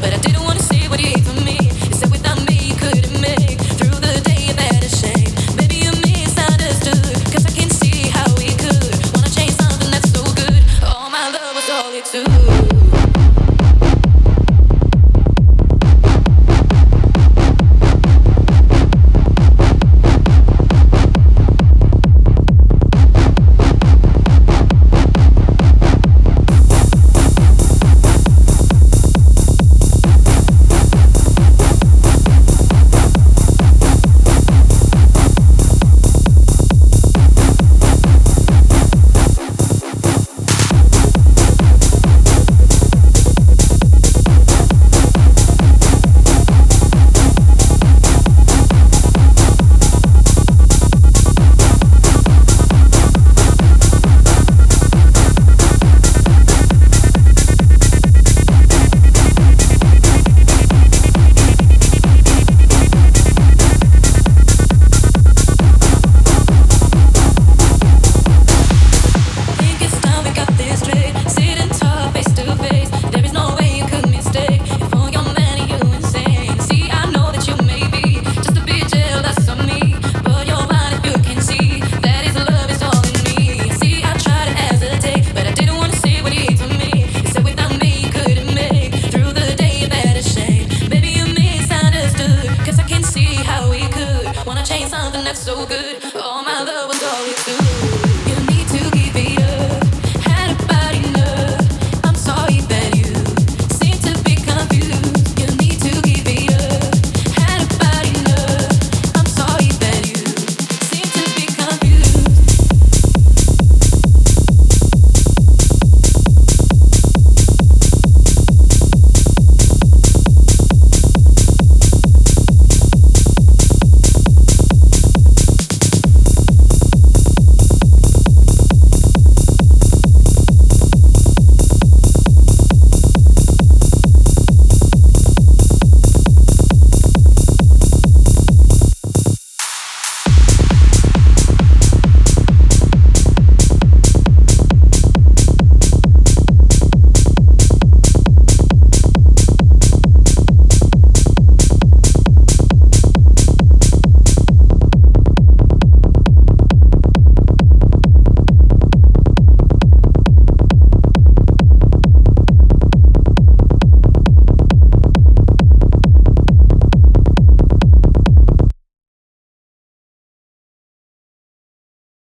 but I didn't.